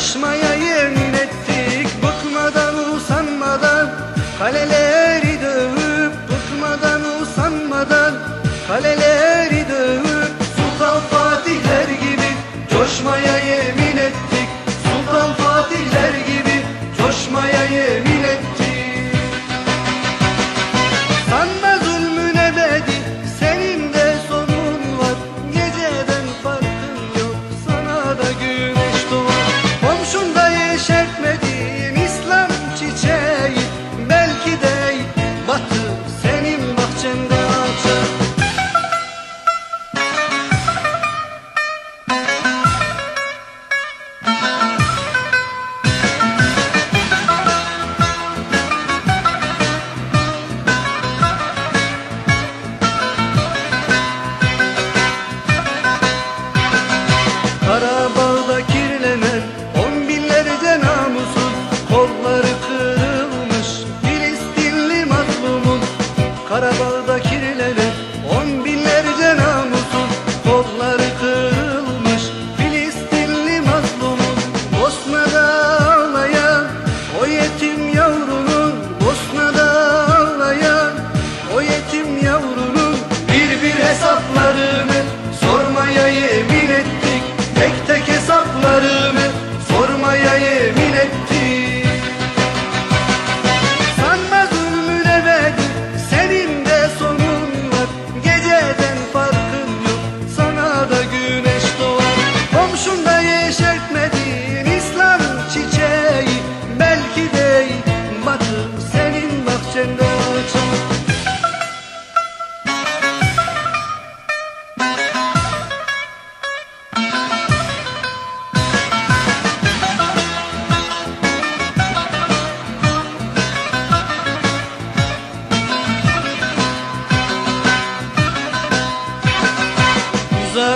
Aşmaya yemin ettik bıkmadan usanmadan. Kaleleri dövüp bıkmadan usanmadan. Kaleleri dövüp Sultan Fatihler gibi. Coşmaya yemin ettik Sultan Fatihler gibi. Coşmaya yemin ettik. Sanma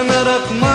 merakma